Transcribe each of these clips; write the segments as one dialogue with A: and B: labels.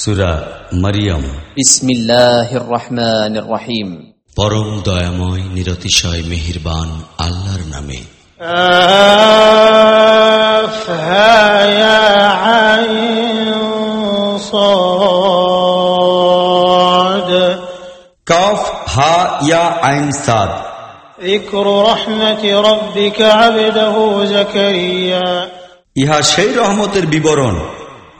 A: সুরা মারিয়াম।
B: ইসমিল্লাহির রহমানির রহিম।
A: পরম দয়াময় নিরতিশয় মেহিরবান আল্লাহর নামে।
C: কফ হা ইয়া আইন সাদ ইহা সেই রহমতের বিবরণ।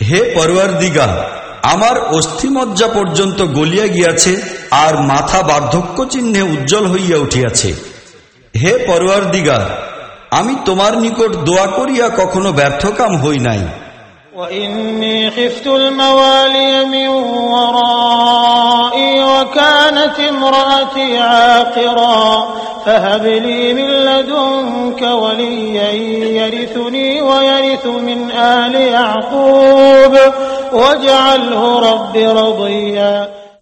C: হে পরওয়ার দিগা আমার অস্থিমজ্জা পর্যন্ত গলিয়া গিয়াছে আর মাথা বার্ধক্য চিহ্নে উজ্জ্বল হইয়া উঠিয়াছে হে পরওয়ার দিগা আমি তোমার নিকট দোয়া করিয়া কখনো ব্যর্থকাম হই নাই
D: وإني خفت الموالي من ورائي وكانت امرأتي عاقرا فهب لي من لدنك وليا يرثني ويرث من آل يعقوب واجعله رب رضيا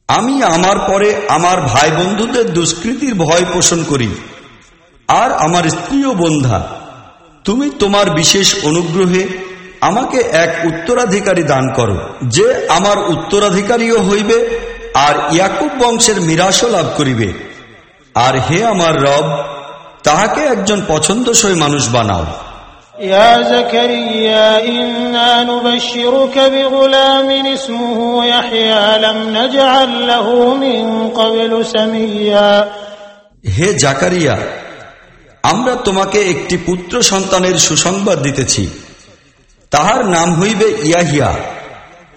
C: আমি আমার পরে আমার ভাই বন্ধুদের দুষ্কৃতির ভয় পোষণ করি আর আমার স্ত্রীও বন্ধা তুমি তোমার বিশেষ অনুগ্রহে আমাকে এক উত্তরাধিকারী দান করো যে আমার উত্তরাধিকারীও হইবে আর ইয়াকুব বংশের মিরাসও লাভ করিবে আর হে আমার রব তাহাকে একজন পছন্দসই মানুষ বানাও
D: يا زكريا إنا نبشرك بغلام اسمه يحيى لم نجعل له من قبل سميا
C: হে জাকারিয়া আমরা তোমাকে একটি পুত্র সন্তানের সুসংবাদ দিতেছি তাহার নাম হইবে ইয়াহিয়া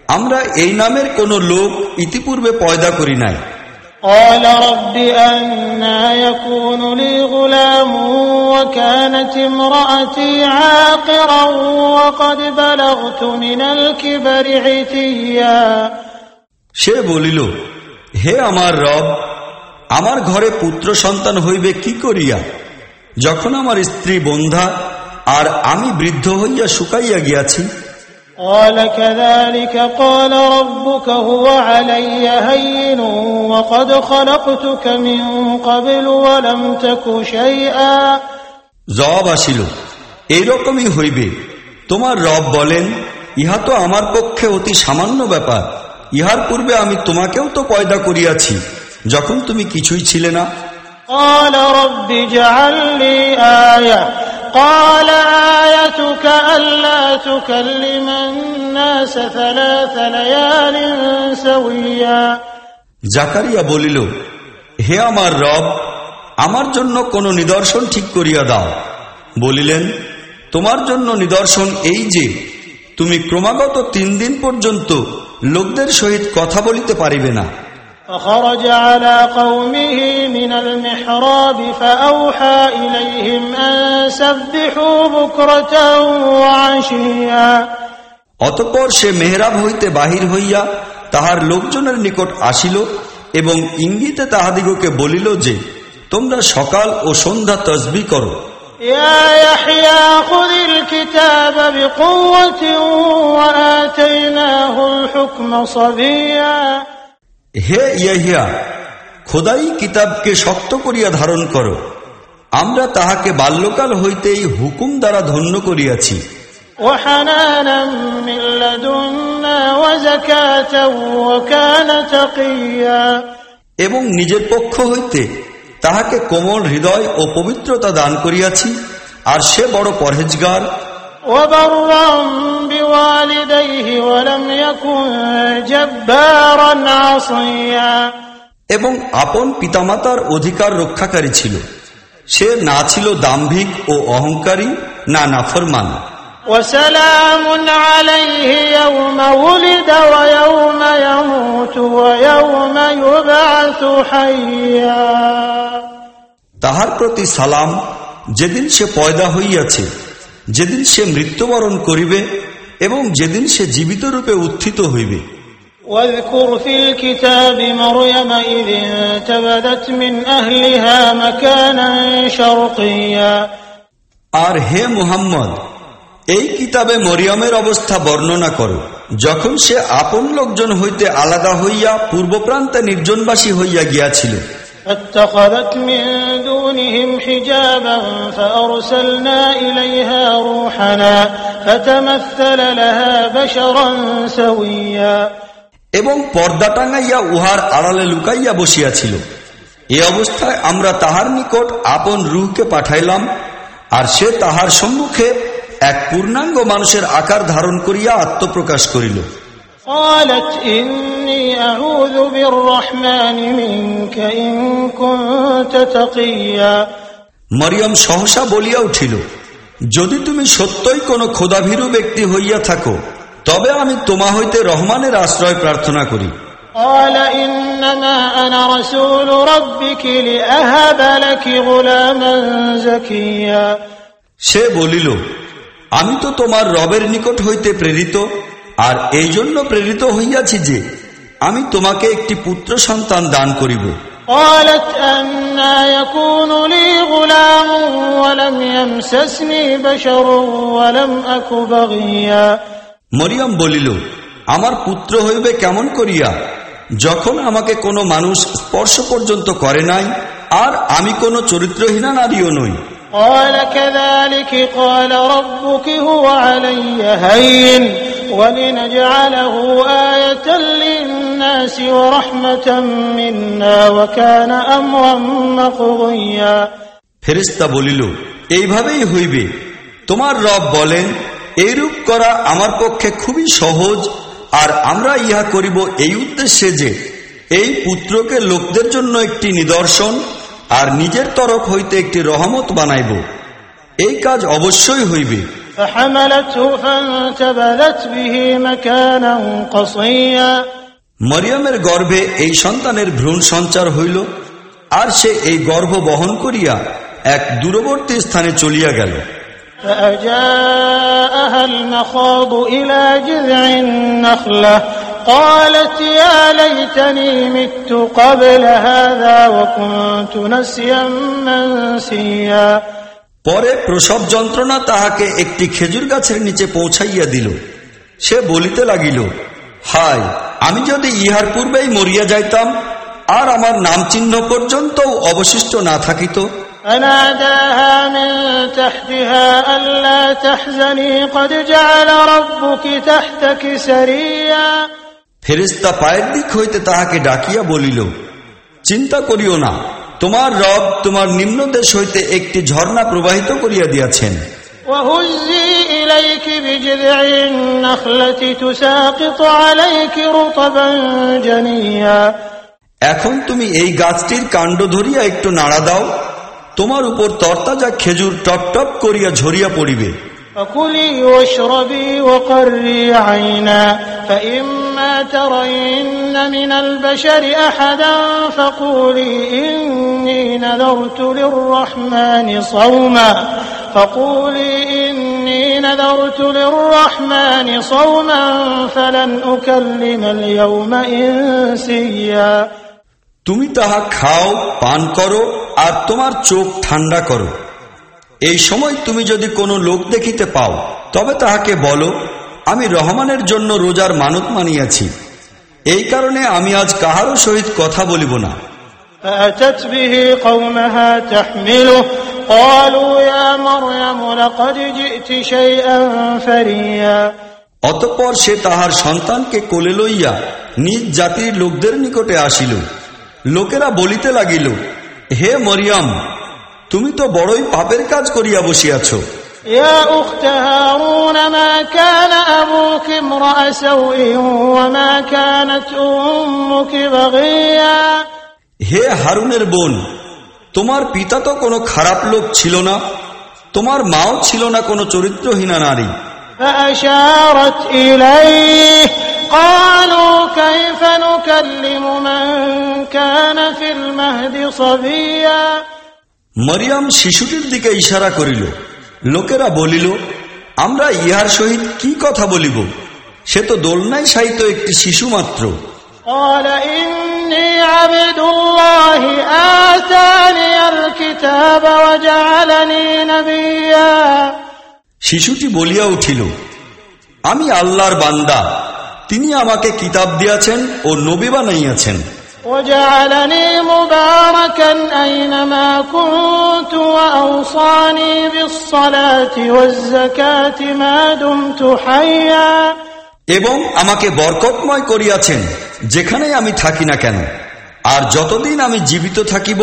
C: আমরা এই নামের কোন লোক ইতিপূর্বে পয়দা করি নাই
D: قال رب أنا يكون لي غلام وكانت امرأتي عاقرا وقد بلغت من الكبر عتيا
C: সে বলিল হে আমার রব আমার ঘরে পুত্র সন্তান হইবে কি করিয়া যখন আমার স্ত্রী বন্ধা আর আমি বৃদ্ধ হইয়া শুকাইয়া গিয়াছি
D: قال كذلك قال ربك هو علي هين وقد خلقتك من قبل ولم تك شيئا
C: জবাব আসিল এইরকমই হইবে তোমার রব বলেন ইহা তো আমার পক্ষে অতি সামান্য ব্যাপার ইহার পূর্বে আমি তোমাকেও তো পয়দা করিয়াছি যখন তুমি কিছুই ছিলে না
D: قال رب اجعل لي آية قال آيتك ألا تكلم الناس ثلاث ليال سويا
C: জাকারিয়া বলিল হে আমার রব আমার জন্য কোন নিদর্শন ঠিক করিয়া দাও বলিলেন তোমার জন্য নিদর্শন এই যে তুমি ক্রমাগত তিন দিন পর্যন্ত লোকদের সহিত কথা বলিতে পারিবে না
D: فخرج على قومه من المحراب فأوحى إليهم أن سبحوا بكرة وعشيا
C: অতঃপর সে মেহরাব হইতে বাহির হইয়া তাহার লোকজনের নিকট আসিল এবং ইঙ্গিতে তাহাদিগকে বলিল যে তোমরা সকাল ও সন্ধ্যা তসবি করো
D: يا
C: হে ইয়াহিয়া খোদাই কিতাবকে শক্ত করিয়া ধারণ কর। আমরা তাহাকে বাল্যকাল হইতেই হুকুম দ্বারা ধন্য করিয়াছি। এবং নিজের পক্ষ হইতে তাহাকে কোমল হৃদয় ও পবিত্রতা দান করিয়াছি আর সে বড় পরহেজগার।
D: وبرا بوالديه ولم يكن جبارا عصيا
C: এবং আপন পিতামাতার অধিকার রক্ষাকারী ছিল সে না ছিল দাম্ভিক ও অহংকারী না নাফরমান
D: وسلام عليه يوم ولد ويوم يموت ويوم يبعث حيا
C: তাহার প্রতি সালাম যেদিন সে পয়দা হইয়াছে যেদিন সে মৃত্যুবরণ করিবে এবং যেদিন সে জীবিত রূপে উত্থিত হইবে
D: واذكر في الكتاب مريم إذ انتبذت من أهلها مكانا شرقيا
C: আর হে মুহাম্মদ এই কিতাবে মরিয়মের অবস্থা বর্ণনা করো যখন সে আপন লোকজন হইতে আলাদা হইয়া পূর্ব প্রান্তে নির্জনবাসী হইয়া গিয়াছিল
D: فاتخذت من دونهم حجابا فأرسلنا إليها روحنا فتمثل لها بشرا سويا
C: এবং পর্দা টাঙাইয়া উহার আড়ালে লুকাইয়া বসিয়াছিল এ অবস্থায় আমরা তাহার নিকট আপন রুহকে পাঠাইলাম আর সে তাহার সম্মুখে এক পূর্ণাঙ্গ মানুষের আকার ধারণ করিয়া আত্মপ্রকাশ করিল
D: قالت إني أعوذ بالرحمن منك إن كنت تقيا
C: মরিয়ম সহসা বলিয়া উঠিল যদি তুমি সত্যই কোনো ক্ষোধাভীরু ব্যক্তি হইয়া থাকো তবে আমি তোমা হইতে রহমানের আশ্রয় প্রার্থনা করি
D: قال إنما أنا رسول ربك لأهب لك غلاما زكيا
C: সে বলিল আমি তো তোমার রবের নিকট হইতে প্রেরিত আর এই জন্য প্রেরিত হইয়াছি যে আমি তোমাকে একটি পুত্র সন্তান দান করিব
D: قالت أنا يكون لي غلام ولم يمسسني بشر ولم أك بغيا
C: মরিয়ম বলিল আমার পুত্র হইবে কেমন করিয়া যখন আমাকে কোনো মানুষ স্পর্শ পর্যন্ত করে নাই আর আমি কোনো চরিত্রহীনা নারীও নই
D: قال كذلك قال ربك هو علي هين ولنجعله آية للناس ورحمة منا وكان أمرا مقضيا
C: ফেরিস্তা বলিল এইভাবেই হইবে তোমার রব বলেন এইরূপ করা আমার পক্ষে খুবই সহজ আর আমরা ইহা করিব এই উদ্দেশ্যে যে এই পুত্রকে লোকদের জন্য একটি নিদর্শন আর নিজের তরফ হইতে একটি রহমত বানাইব এই কাজ অবশ্যই হইবে
D: فحملته فانتبذت به مكانا قصيا
C: মরিয়মের গর্ভে এই সন্তানের ভ্রূণ সঞ্চার হইল আর সে এই গর্ভ বহন করিয়া এক দূরবর্তী স্থানে চলিয়া গেল
D: فأجاءها المخاض إلى جذع النخلة قالت يا ليتني مت قبل هذا وكنت نسيا منسيا
C: পরে প্রসব যন্ত্রণা তাহাকে একটি খেজুর গাছের নিচে পৌঁছাইয়া দিল সে বলিতে লাগিল হায় আমি যদি ইহার পূর্বেই মরিয়া যাইতাম আর আমার নাম চিহ্ন পর্যন্ত অবশিষ্ট না থাকিত
D: فناداها من تحتها ألا تحزني قد جعل ربك تحتك سريا
C: ফেরিস্তা পায়ের দিক হইতে তাহাকে ডাকিয়া বলিল চিন্তা করিও না তোমার রব তোমার নিম্ন দেশ হইতে একটি ঝর্ণা প্রবাহিত করিয়া দিয়াছেন
D: وهزي إليك بجذع النخلة تساقط عليك رطبا جنيا
C: এখন তুমি এই গাছটির কাণ্ড ধরিয়া একটু নাড়া দাও তোমার উপর তরতাজা খেজুর টপ টপ করিয়া ঝরিয়া পড়িবে
D: فكلي واشربي وقري عينا فإما ترين من البشر أحدا فقولي إني نذرت للرحمن صوما فقولي إني نذرت للرحمن صوما فلن أكلم اليوم إنسيا
C: তুমি তাহা খাও পান করো আর তোমার চোখ ঠান্ডা করো এই সময় তুমি যদি কোনো লোক দেখিতে পাও তবে তাহাকে বলো আমি রহমানের জন্য রোজার মানত মানিয়াছি এই কারণে আমি আজ কাহারও সহিত কথা বলিব না
D: فأتت به قومها تحمله قالوا يا مريم لقد جئت شيئا فريا
C: অতঃপর সে তাহার সন্তানকে কোলে লইয়া নিজ জাতির লোকদের নিকটে আসিল লোকেরা বলিতে লাগিল হে মরিয়ম তুমি তো বড়ই পাপের কাজ করিয়া বসিয়াছ
D: يا أخت هارون ما كان أبوك امرأ سوء وما كانت أمك بغيا
C: হে হারুনের বোন তোমার পিতা তো কোনো খারাপ লোক ছিল না তোমার মাও ছিল না কোনো চরিত্রহীনা নারী
D: فأشارت إليه قالوا كيف نكلم من كان في المهد صبيا
C: মরিয়াম শিশুটির দিকে ইশারা করিল লোকেরা বলিল আমরা ইহার সহিত কি কথা বলিব? সে তো দোলনায় সাহিত একটি শিশু মাত্র। শিশুটি বলিয়া উঠিল আমি আল্লাহর বান্দা। তিনি আমাকে কিতাব দিয়াছেন ও নবী বানাইয়াছেন।
D: وجعلني مباركا أينما كنت وأوصاني بالصلاة والزكاة ما دمت حيا
C: এবং আমাকে বরকতময় করিয়াছেন যেখানে আমি থাকি না কেন আর যতদিন আমি জীবিত থাকিব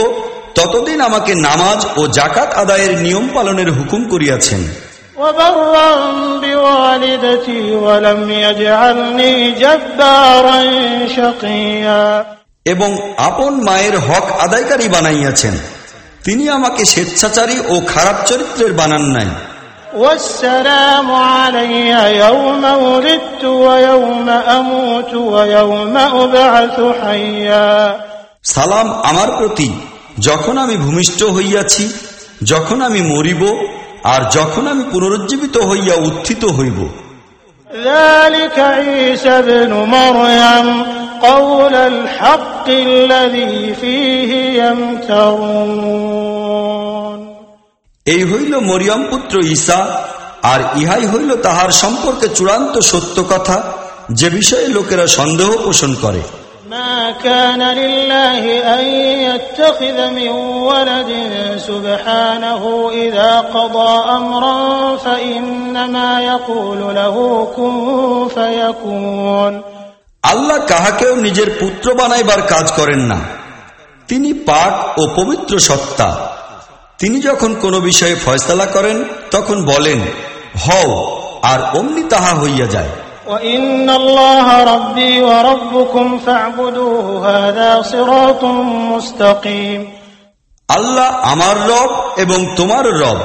C: ততদিন আমাকে নামাজ ও জাকাত আদায়ের নিয়ম পালনের হুকুম করিয়াছেন
D: وبرا بوالدتي ولم يجعلني جبارا شقيا
C: এবং আপন মায়ের হক আদায়কারী বানাইয়াছেন তিনি আমাকে স্বেচ্ছাচারী ও খারাপ চরিত্রের বানান নাই
D: والسلام علي يوم ولدت ويوم أموت ويوم أبعث حيا
C: সালাম আমার প্রতি যখন আমি ভূমিষ্ঠ হইয়াছি যখন আমি মরিব আর যখন আমি পুনরুজ্জীবিত হইয়া উত্থিত হইব
D: ذلك عيسى ابن مريم قول الحق الذي فيه يمترون
C: এই হইল মরিয়ম পুত্র ঈসা আর ইহাই হইল তাহার সম্পর্কে চূড়ান্ত সত্য কথা যে বিষয়ে লোকেরা সন্দেহ পোষণ করে
D: ما كان لله أن يتخذ من ولد سبحانه إذا قضى أمرا فإنما يقول له كن فيكون
C: আল্লাহ কাহাকেও নিজের পুত্র বানাইবার কাজ করেন না। তিনি পাক ও পবিত্র সত্তা। তিনি যখন কোনো বিষয়ে ফয়সলা করেন তখন বলেন হও আর অমনি তাহা হইয়া যায়। আল্লাহ আমার রব এবং তোমার রব।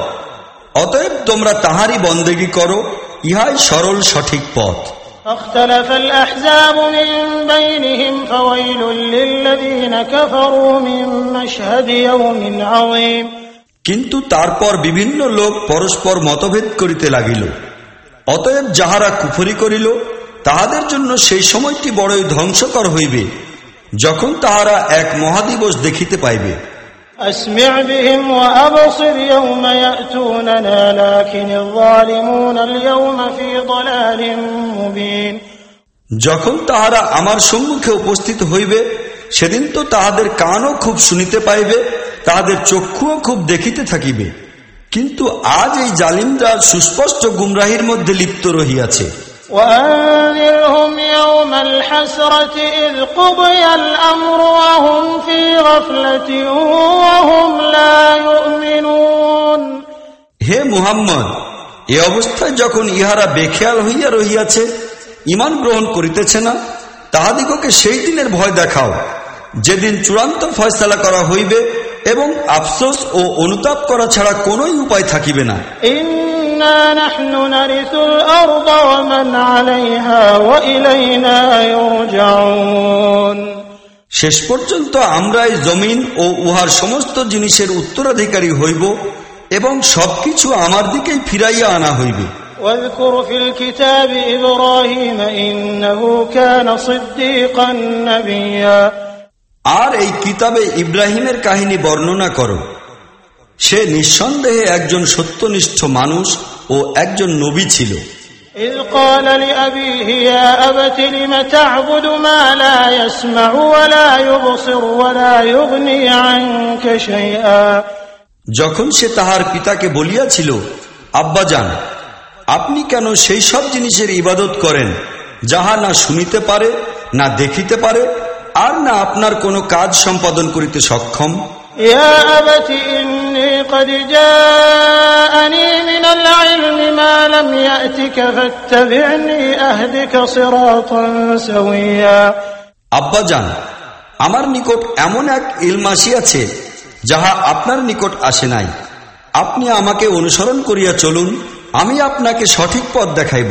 C: অতএব তোমরা তাহারই বন্দেগী করো ইহাই সরল সঠিক পথ।
D: فاختلف الأحزاب من بينهم فويل للذين كفروا من مشهد يوم عظيم
C: কিন্তু তারপর বিভিন্ন লোক পরস্পর মতভেদ করিতে লাগিল অতএব যাহারা কুফরি করিল তাহাদের জন্য সেই সময়টি বড়ই ধ্বংসকর হইবে যখন তাহারা এক মহাদিবস দেখিতে পাইবে
D: أسمع بهم وأبصر يوم يأتوننا لكن الظالمون اليوم في ضلال مبين
C: যখন তাহারা আমার সম্মুখে উপস্থিত হইবে সেদিন তো তাহাদের কানও খুব শুনিতে পাইবে তাহাদের চক্ষুও খুব দেখিতে থাকিবে কিন্তু আজ এই জালিমরা সুস্পষ্ট গুমরাহির মধ্যে লিপ্ত রহিয়াছে
D: وأنذرهم يوم الحسرة إذ قضي الأمر وهم في غفلة وهم لا يؤمنون
C: হে মুহাম্মদ এ অবস্থায় যখন ইহারা বেখেয়াল হইয়া রহিয়াছে ইমান গ্রহণ করিতেছে না তাহাদিগকে সেই দিনের ভয় দেখাও যেদিন চূড়ান্ত ফয়সালা করা হইবে এবং আফসোস ও অনুতাপ করা ছাড়া কোনোই উপায় থাকিবে না
D: إنا نحن نرث الأرض ومن عليها وإلينا يرجعون
C: শেষ পর্যন্ত আমরাই জমিন ও উহার সমস্ত জিনিসের উত্তরাধিকারী হইব এবং সবকিছু আমার দিকেই ফিরাইয়া আনা হইবে
D: واذكر في الكتاب إبراهيم إنه كان صديقا نبيا
C: আর এই কিতাবে ইব্রাহিমের কাহিনী বর্ণনা করো সে নিঃসন্দেহে একজন সত্যনিষ্ঠ মানুষ ও একজন নবী ছিল। যখন সে তাহার পিতাকে বলিয়াছিল আব্বা যান আপনি কেন সেই সব জিনিসের ইবাদত করেন যাহা না শুনিতে পারে না দেখিতে পারে আর না আপনার কোনো কাজ সম্পাদন করিতে সক্ষম?
D: يا أبت إني قد جاءني من العلم ما لم يأتك فاتبعني أهدك صراطا سويا
C: আব্বাজান আমার নিকট এমন এক ইলম আসিয়াছে যাহা আপনার নিকট আসে নাই আপনি আমাকে অনুসরণ করিয়া চলুন আমি আপনাকে সঠিক পথ দেখাইব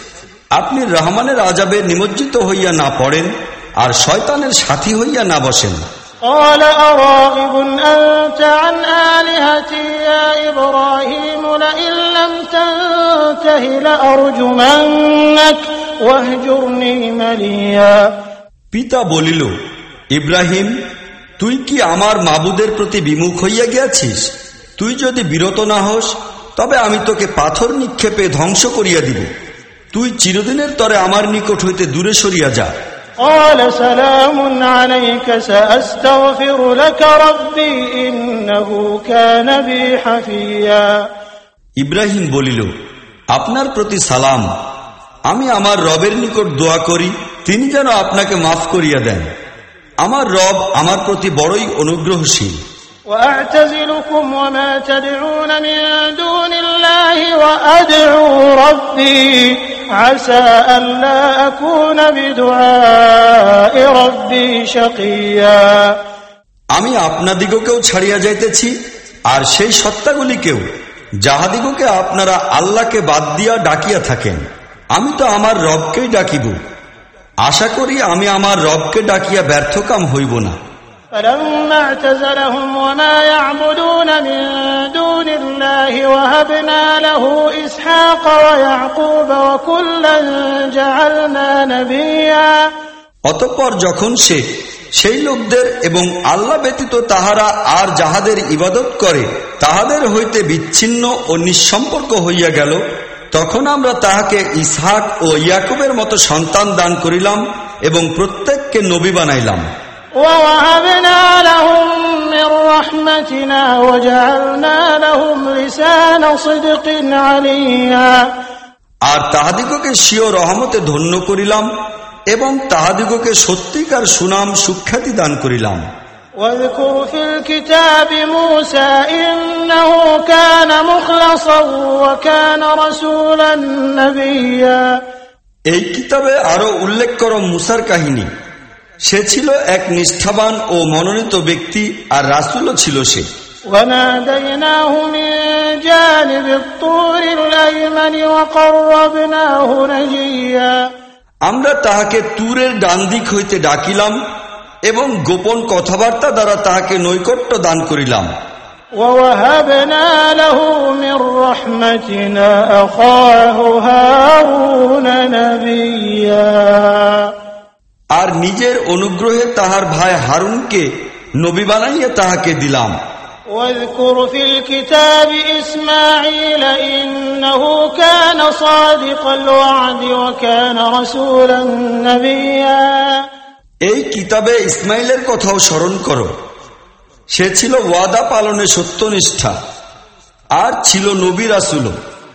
C: আপনি রহমানের আজাবে নিমজ্জিত হইয়া না পড়েন আর শয়তানের সাথী হইয়া না বসেন
D: قال أراغب أنت عن آلهتي يا إبراهيم لئن لم تنته لأرجمنك واهجرني مليا
C: পিতা বলিল ইব্রাহিম তুই কি আমার মাবুদের প্রতি বিমুখ হইয়া গিয়াছিস তুই যদি বিরত না হোস তবে আমি তোকে পাথর নিক্ষেপে ধ্বংস করিয়া দিব তুই চিরদিনের তরে আমার নিকট হইতে দূরে সরিয়া যা
D: قال سلام عليك سأستغفر لك ربي إنه كان بي حفيا
C: ইব্রাহিম বলিল আপনার প্রতি সালাম আমি আমার রবের নিকট দোয়া করি তিনি যেন আপনাকে মাফ করিয়া দেন আমার রব আমার প্রতি বড়ই অনুগ্রহশীল
D: وأعتزلكم وما تدعون من دون الله وأدعو ربي عسى ألا أكون بدعاء ربي شقيا
C: আমি আপনাদিগকেও ছাড়িয়া যাইতেছি আর সেই সত্তাগুলিকেও যাহাদিগকে আপনারা আল্লাহকে বাদ দিয়া ডাকিয়া থাকেন আমি তো আমার রবকেই ডাকিব আশা করি আমি আমার রবকে ডাকিয়া ব্যর্থকাম হইব না
D: فلما اعتزلهم وما يعبدون من دون الله وهبنا له إسحاق ويعقوب وكلا جعلنا نبيا
C: অতঃপর যখন সে সেই লোকদের এবং আল্লাহ ব্যতীত তাহারা আর যাহাদের ইবাদত করে তাহাদের হইতে বিচ্ছিন্ন ও নিঃসম্পর্ক হইয়া গেল তখন আমরা তাহাকে ইসহাক ও ইয়াকুবের মতো সন্তান দান করিলাম এবং প্রত্যেককে নবী বানাইলাম
D: ووهبنا لهم من رحمتنا وجعلنا لهم لسان صدق عليا
C: আর তাহাদিগকে স্বীয় রহমতে ধন্য করিলাম এবং তাহাদিগকে সত্যিকার সুনাম সুখ্যাতি দান করিলাম
D: واذكر في الكتاب موسى إنه كان مخلصا وكان رسولا نبيا
C: এই কিতাবে আরো উল্লেখ করো মুসার কাহিনী সে ছিল এক নিষ্ঠাবান ও মনোনীত ব্যক্তি আর রাসুলও ছিল সে
D: وناديناه من جانب الطور الأيمن وقربناه نجيا
C: আমরা তাহাকে তুরের ডান দিক হইতে ডাকিলাম এবং গোপন কথাবার্তা দ্বারা তাহাকে নৈকট্য দান করিলাম
D: ووهبنا له من رحمتنا أخاه هارون نبيا
C: আর নিজের অনুগ্রহে তাহার ভাই হারুনকে নবী বানাইয়া তাহাকে দিলাম
D: واذكر في الكتاب إسماعيل إنه كان صادق الوعد وكان رسولا نبيا
C: এই কিতাবে ইসমাইলের কথাও স্মরণ করো সে ছিল ওয়াদা পালনে সত্যনিষ্ঠা আর ছিল নবী রাসুলও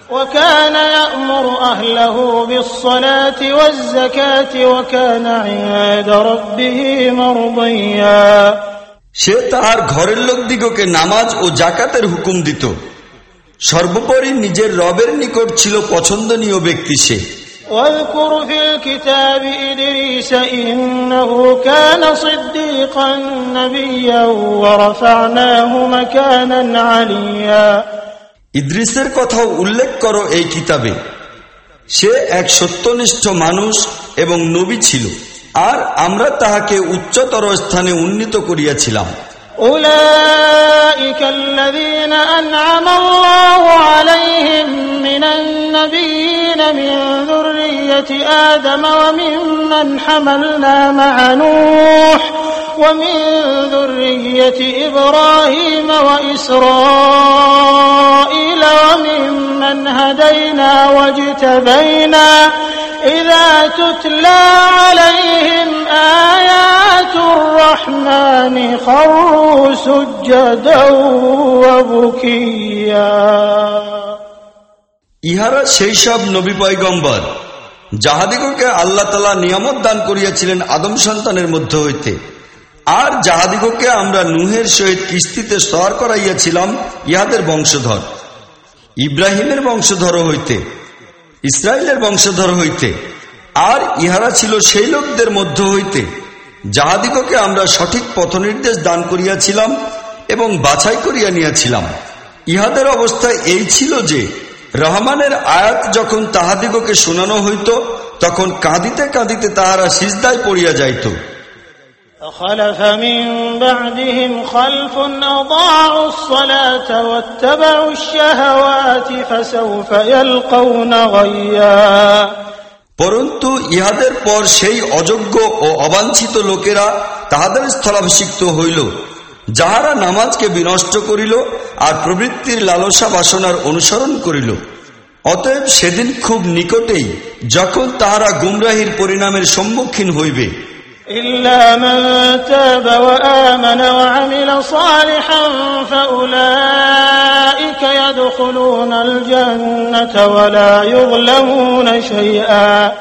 D: وكان يأمر أهله بالصلاة والزكاة وكان عند ربه مرضيا
C: সে তাহার ঘরের লোকদিগকে নামাজ ও জাকাতের হুকুম দিত সর্বোপরি নিজের রবের নিকট ছিল পছন্দনীয় ব্যক্তি সে
D: واذكر
C: ইদ্রিসের কথাও উল্লেখ করো এই কিতাবে সে এক সত্যনিষ্ঠ মানুষ এবং নবী ছিল আর আমরা তাহাকে উচ্চতর স্থানে উন্নীত করিয়াছিলাম
D: أولئك الذين أنعم الله عليهم من النبيين من ذرية آدم وممن حملنا مع نوح ومن ذرية إبراهيم وإسرائيل وممن هدينا واجتبينا إذا تتلى عليهم آيات الرحمن خروا سجدا وبكيا
C: ইহারা সেই সব নবী পয়গম্বর যাহাদিগকে আল্লাহ তালা নিয়ামত দান করিয়াছিলেন আদম সন্তানের মধ্য হইতে আর যাহাদিগকে আমরা নুহের সহিত কিস্তিতে সর করাইয়াছিলাম, ইহাদের বংশধর। ইব্রাহিমের বংশধর হইতে ইসরায়েলের বংশধর হইতে, আর ইহারা ছিল সেই লোকদের মধ্য হইতে, যাহাদিগকে আমরা সঠিক পথনির্দেশ দান করিয়াছিলাম এবং বাছাই করিয়া নিয়াছিলাম। ইহাদের অবস্থা এই ছিল যে, রহমানের আয়াত যখন তাহাদিগকে শোনানো হইত, তখন কাঁদিতে কাঁদিতে তাহারা সিজদায় পড়িয়া যাইত।
D: فخلف من بعدهم خلف أضاعوا الصلاة واتبعوا الشهوات فسوف يلقون غيا
C: পরন্তু ইহাদের পর সেই অযোগ্য ও অবাঞ্ছিত লোকেরা তাহাদের স্থলাভিষিক্ত হইল যাহারা নামাজকে বিনষ্ট করিল আর প্রবৃত্তির লালসা বাসনার অনুসরণ করিল অতএব সেদিন খুব নিকটেই যখন তাহারা গুমরাহির পরিণামের সম্মুখীন হইবে
D: إلا من تاب وآمن وعمل صالحا فأولئك يدخلون الجنة ولا يظلمون شيئا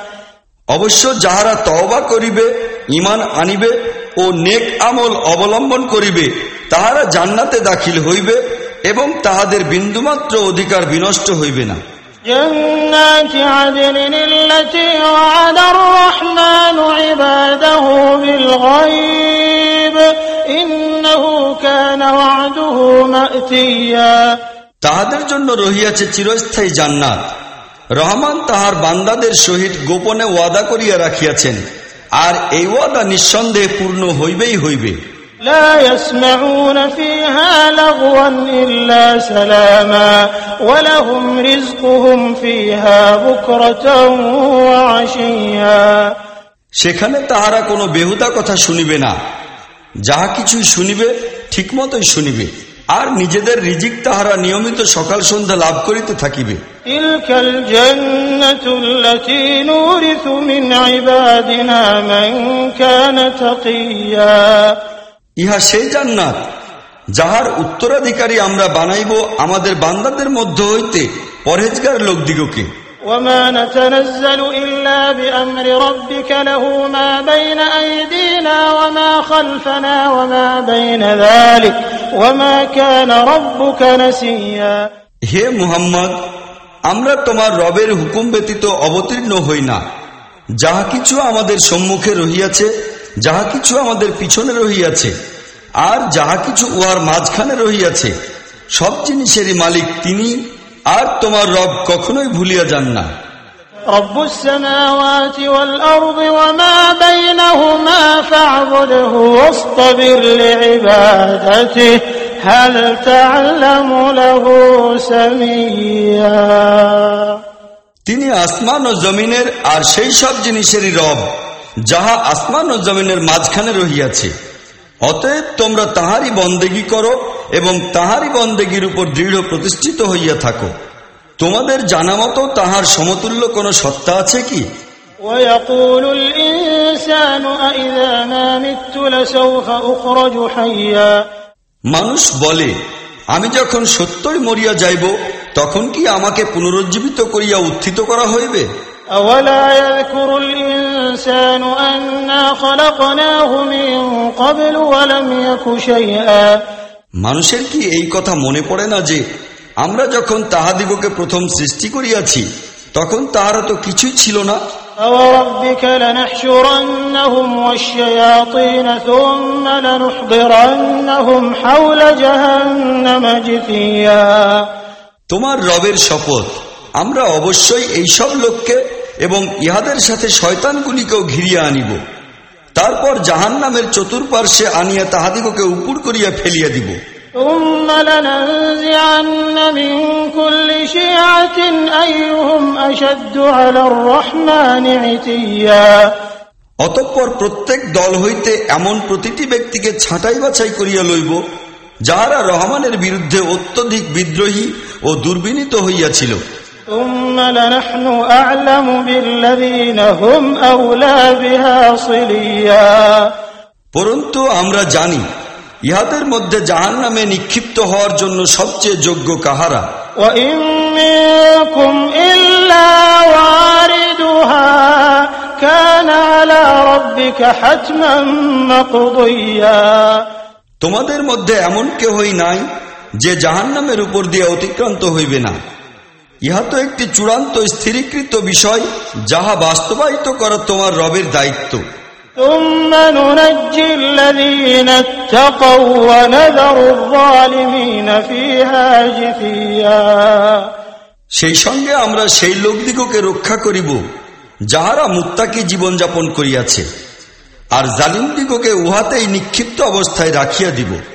C: অবশ্য যাহারা তওবা করিবে ইমান আনিবে ও নেক আমল অবলম্বন করিবে তাহারা জান্নাতে দাখিল হইবে এবং তাহাদের বিন্দুমাত্র অধিকার বিনষ্ট হইবে না
D: جنات عدن التي وعد الرحمن عباده بالغيب إنه كان وعده مأتيا
C: তাহাদের জন্য রহিয়াছে চিরস্থায়ী জান্নাত রহমান তাহার বান্দাদের সহিত গোপনে ওয়াদা করিয়া রাখিয়াছেন আর এই ওয়াদা নিঃসন্দেহে পূর্ণ হইবেই হইবে
D: لا يسمعون فيها لغوا إلا سلاما ولهم رزقهم فيها بكرة وعشيا
C: সেখানে তাহারা কোনো বেহুদা কথা শুনিবে না যাহা কিছুই শুনিবে ঠিকমতোই শুনিবে আর নিজেদের রিজিক তাহারা নিয়মিত সকাল সন্ধ্যা লাভ করিতে থাকিবে
D: تلك الجنة التي نورث من عبادنا من كان تقيا
C: ইহা সেই জান্নাত যাহার উত্তরাধিকারী আমরা বানাইব আমাদের বান্দাদের মধ্য হইতে পরহেজগার লোকদিগকে
D: وما نتنزل إلا بأمر ربك له ما بين أيدينا وما خلفنا وما بين ذلك وما كان ربك نسيا
C: হে মুহাম্মদ আমরা তোমার রবের হুকুম ব্যতীত অবতীর্ণ হই না যাহা কিছু আমাদের সম্মুখে রহিয়াছে যাহা কিছু আমাদের পিছনে রহিয়াছে আর যাহা কিছু উহার মাঝখানে রহিয়াছে সব জিনিসেরই মালিক তিনি আর তোমার রব কখনোই ভুলিয়া যান না
D: رب السماوات والأرض وما بينهما فاعبده واصطبر لعبادته هل تعلم له سميا
C: তিনি আসমান ও জমিনের আর সেই সব জিনিসেরই রব যাহা আসমান ও জমিনের মাঝখানে রহিয়াছে। অতএব তোমরা তাহারই বন্দেগি করো এবং তাহারই বন্দেগির উপর দৃঢ় প্রতিষ্ঠিত হইয়া থাকো। তোমাদের জানা মতো তাহার সমতুল্য কোন সত্তা আছে কি? মানুষ বলে আমি যখন সত্যই মরিয়া যাইব তখন কি আমাকে পুনরুজ্জীবিত করিয়া উত্থিত করা হইবে?
D: أولا يذكر الإنسان أنا خلقناه من قبل ولم يك شيئا
C: মানুষের কি এই কথা মনে পড়ে না যে আমরা যখন তাহাদিগকে প্রথম সৃষ্টি করিয়াছি তখন তাহারা তো কিছুই ছিল না
D: فوربك لنحشرنهم والشياطين ثم لنحضرنهم حول جهنم جثيا
C: তোমার রবের শপথ আমরা অবশ্যই এই সব লোককে এবং ইহাদের সাথে শয়তানগুলিকেও ঘিরিয়া আনিব। তারপর জাহান নামের চতুর্পার্শ্বে আনিয়া তাহাদিগকে উপুর করিয়া ফেলিয়া দিব। অতঃপর প্রত্যেক দল হইতে এমন প্রতিটি ব্যক্তিকে ছাঁটাই বাছাই করিয়া লইব যাহারা রহমানের বিরুদ্ধে অত্যধিক বিদ্রোহী ও দুর্বিনীত হইয়াছিল।
D: ثم لنحن أعلم بالذين هم أولى بها صليا
C: পরন্তু আমরা জানি ইহাদের মধ্যে জাহান নামে নিক্ষিপ্ত হওয়ার জন্য সবচেয়ে যোগ্য কাহারা
D: وإن منكم إلا واردها كان على ربك حتما مقضيا
C: তোমাদের মধ্যে এমন কেহই নাই যে জাহান নামের উপর দিয়ে অতিক্রান্ত হইবে না ইহা তো একটি চূড়ান্ত স্থিরীকৃত বিষয় যাহা বাস্তবায়িত করা তোমার রবের দায়িত্ব। সেই সঙ্গে আমরা সেই লোকদিগকে রক্ষা করিব যাহারা মুক্তাকে জীবনযাপন করিয়াছে আর জালিম দিগকে উহাতেই নিক্ষিপ্ত অবস্থায় রাখিয়া দিব।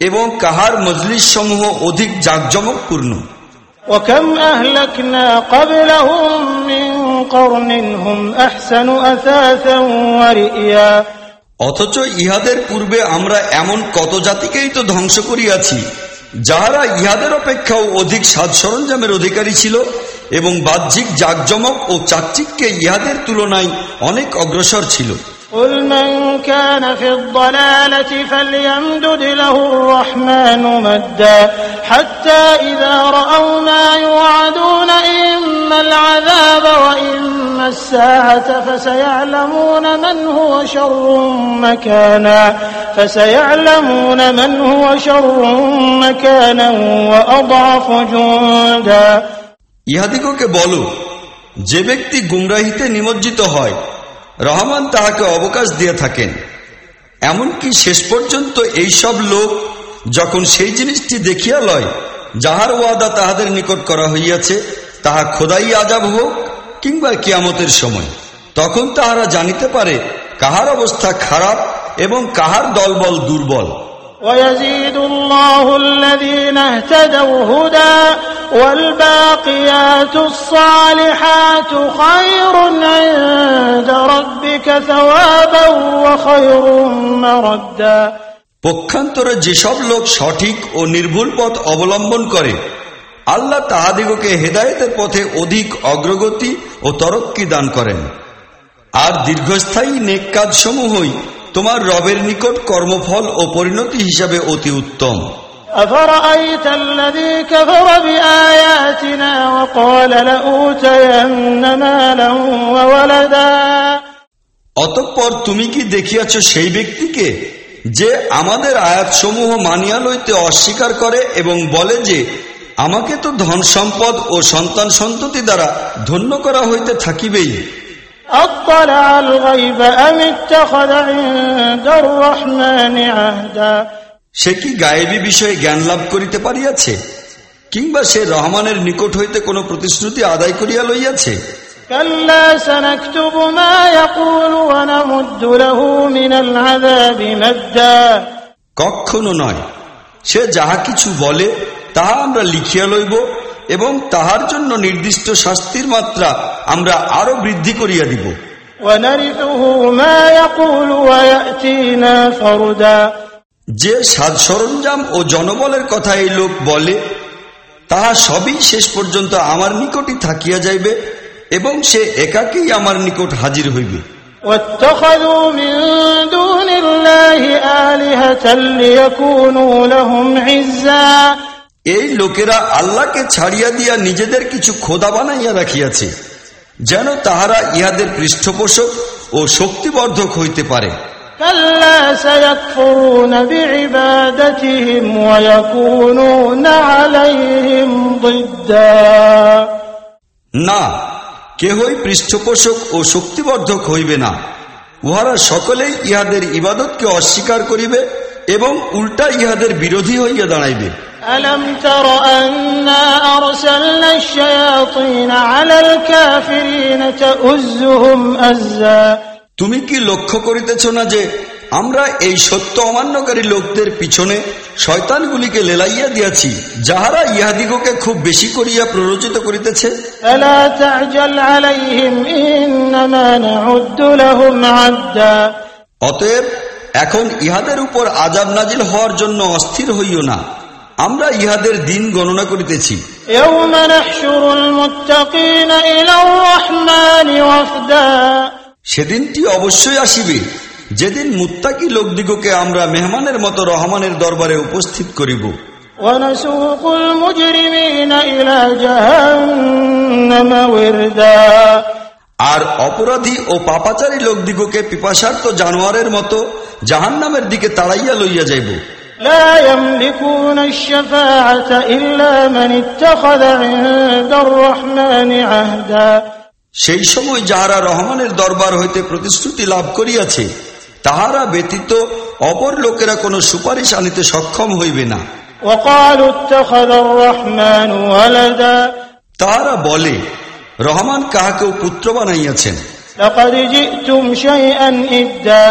C: এবং কাহার মজলিস সমূহ অধিক জাঁকজমকপূর্ণ
D: وكم أهلكنا قبلهم من قرن هم أحسن أثاثا ورئيا
C: অথচ ইহাদের পূর্বে আমরা এমন কত জাতিকেই তো ধ্বংস করিয়াছি যাহারা ইহাদের অপেক্ষাও অধিক সাজ সরঞ্জামের অধিকারী ছিল এবং বাহ্যিক জাকজমক ও চাকচিককে ইহাদের তুলনায় অনেক অগ্রসর ছিল
D: قل من كان في الضلالة فليمدد له الرحمن مدا حتى إذا رأوا ما يوعدون إما العذاب وإما الساعة فسيعلمون من هو شر مكانا فسيعلمون من هو شر مكانا وأضعف جندا
C: ইহাদিগকে বলো যে ব্যক্তি গুমরাহিতে নিমজ্জিত হয় রহমান তাহাকে অবকাশ দিয়ে থাকেন। এমনকি শেষ পর্যন্ত এই সব লোক যখন সেই জিনিসটি দেখিয়া লয়, যাহার ওয়াদা তাহাদের নিকট করা হইয়াছে, তাহা খোদাই আজাব হোক কিংবা কিয়ামতের সময়। তখন তাহারা জানিতে পারে, কাহার অবস্থা খারাপ এবং কাহার দলবল দুর্বল।
D: ويزيد الله الذين اهتدوا هدى والباقيات الصالحات خير عند ربك ثوابا وخير مردا
C: পক্ষান্তরে যেসব লোক সঠিক ও নির্ভুল পথ অবলম্বন করে আল্লাহ তাহাদিগকে হেদায়েতের পথে অধিক অগ্রগতি ও তরক্কি দান করেন আর দীর্ঘস্থায়ী নেক কাজসমূহই তোমার রবের নিকট কর্মফল ও পরিণতি হিসাবে অতি উত্তম
D: أفرأيت الذي كفر بآياتنا وقال لأوتين مالا وولدا
C: অতঃপর তুমি কি দেখিয়াছ সেই ব্যক্তিকে যে আমাদের আয়াতসমূহ মানিয়া লইতে অস্বীকার করে এবং বলে যে আমাকে তো ধন সম্পদ ও সন্তান সন্ততি দ্বারা ধন্য করা হইতে থাকিবেই সে কি গায়েবী বিষয়ে জ্ঞান লাভ করিতে পারিয়াছে? কিংবা সে রহমানের নিকট হইতে কোনো প্রতিশ্রুতি আদায় করিয়া লইয়াছে? কখনো নয়। সে যাহা কিছু বলে তাহা আমরা লিখিয়া লইব। এবং তাহার জন্য নির্দিষ্ট শাস্তির মাত্রা আমরা আরও বৃদ্ধি করিয়া দিব। যে সাজ সরঞ্জাম ও জনবলের কথা এই লোক বলে তাহা সবই শেষ পর্যন্ত আমার নিকটই থাকিয়া যাইবে এবং সে একাকেই আমার নিকট হাজির হইবে।
D: আলিহা
C: এই লোকেরা আল্লাহকে ছাড়িয়া দিয়া নিজেদের কিছু খোদা বানাইয়া রাখিয়াছে যেন তাহারা ইহাদের পৃষ্ঠপোষক ও শক্তিবর্ধক হইতে পারে। না কেহই পৃষ্ঠপোষক ও শক্তিবর্ধক হইবে না। উহারা সকলেই ইহাদের ইবাদতকে অস্বীকার করিবে এবং উল্টা ইহাদের বিরোধী হইয়া দাঁড়াইবে। তুমি কি লক্ষ্য করিতেছ না যে আমরা এই সত্য অমান্যকারী লোকদের পিছনে শয়তানগুলিকে লেলাইয়া দিয়াছি যাহারা ইহাদিগকে খুব বেশি করিয়া প্ররোচিত করিতেছে? অতএব এখন ইহাদের উপর আজাব নাজিল হওয়ার জন্য অস্থির হইও না। আমরা ইহাদের দিন গণনা করিতেছি। সেদিনটি অবশ্যই আসিবে। যেদিন মুত্তাকি লোকদিগকে আমরা মেহমানের মতো রহমানের দরবারে উপস্থিত করিব। আর অপরাধী ও পাপাচারী লোকদিগকে পিপাসার্থ জানোয়ারের মতো জাহান্নামের দিকে তাড়াইয়া লইয়া যাইব।
D: لا يملكون الشفاعة إلا من اتخذ عند الرحمن عهدا
C: সেই সময় যাহারা রহমানের দরবার হইতে প্রতিশ্রুতি লাভ করিয়াছে তাহারা ব্যতীত অপর লোকেরা কোনো সুপারিশ আনিতে সক্ষম হইবে না
D: وقالوا اتخذ الرحمن ولدا
C: তাহারা বলে রহমান কাহাকেও পুত্র বানাইয়াছেন
D: لقد جئتم شيئا إدا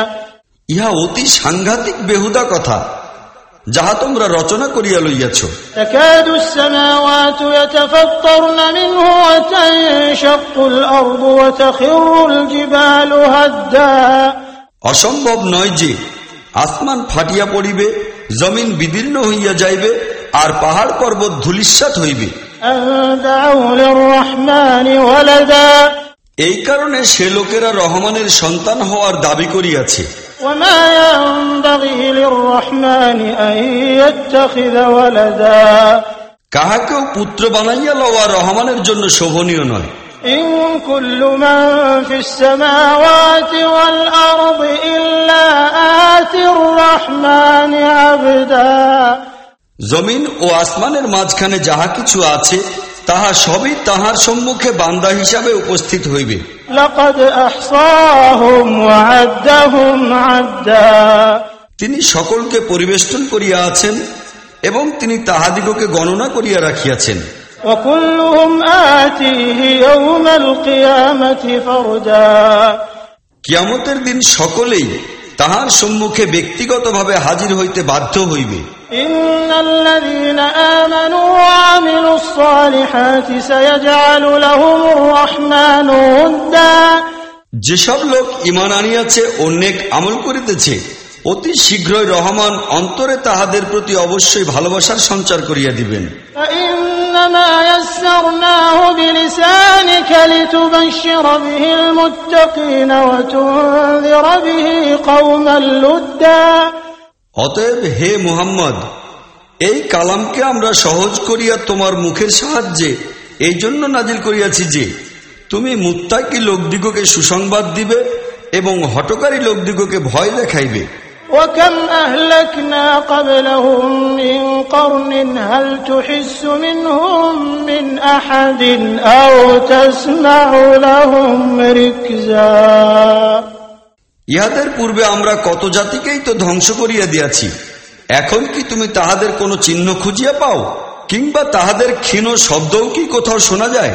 C: ইহা অতি সাংঘাতিক বেহুদা কথা যাহা তোমরা রচনা করিয়া লইয়াছ। অসম্ভব নয় যে আসমান ফাটিয়া পড়িবে জমিন বিদীর্ণ হইয়া যাইবে আর পাহাড় পর্বত ধুলিস্বাত হইবে। এই কারণে সে লোকেরা রহমানের সন্তান হওয়ার দাবি করিয়াছে।
D: وما ينبغي للرحمن أن يتخذ ولدا
C: কাহাকেও পুত্র বানাইয়া লওয়া রহমানের জন্য শোভনীয় নয়
D: إن كل من في السماوات والأرض إلا آتي الرحمن عبدا
C: জমিন ও আসমানের মাঝখানে যাহা কিছু আছে তাহা সবই তাহার সম্মুখে বান্দা হিসাবে উপস্থিত হইবে। তিনি সকলকে পরিবেষ্টন করিয়া আছেন এবং তিনি তাহাদিগকে গণনা করিয়া রাখিয়াছেন। কিয়ামতের দিন সকলেই তাহার সম্মুখে ব্যক্তিগতভাবে হাজির হইতে বাধ্য হইবে। যেসব লোক ইমান আনিয়াছে অনেক আমল করিতেছে অতি শীঘ্রই রহমান অন্তরে তাহাদের প্রতি অবশ্যই ভালোবাসার সঞ্চার করিয়া দিবেন।
D: فإنما يسرناه بلسانك لتبشر به المتقين وتنذر به قوما لدا
C: অতএব হে মুহাম্মদ এই কালামকে আমরা সহজ করিয়া তোমার মুখের সাহায্যে এই জন্য নাজিল করিয়াছি যে তুমি মুত্তাকি লোকদিগকে সুসংবাদ দিবে এবং হটকারী লোকদিগকে ভয় দেখাইবে
D: وكم أهلكنا قبلهم من قرن هل تحس منهم من أحد أو تسمع لهم ركزا
C: ইহাদের পূর্বে আমরা কত জাতিকেই তো ধ্বংস করিয়া দিয়াছি এখন কি তুমি তাহাদের কোনো চিহ্ন খুঁজিয়া পাও কিংবা তাহাদের ক্ষীণ শব্দও কি কোথাও শোনা যায়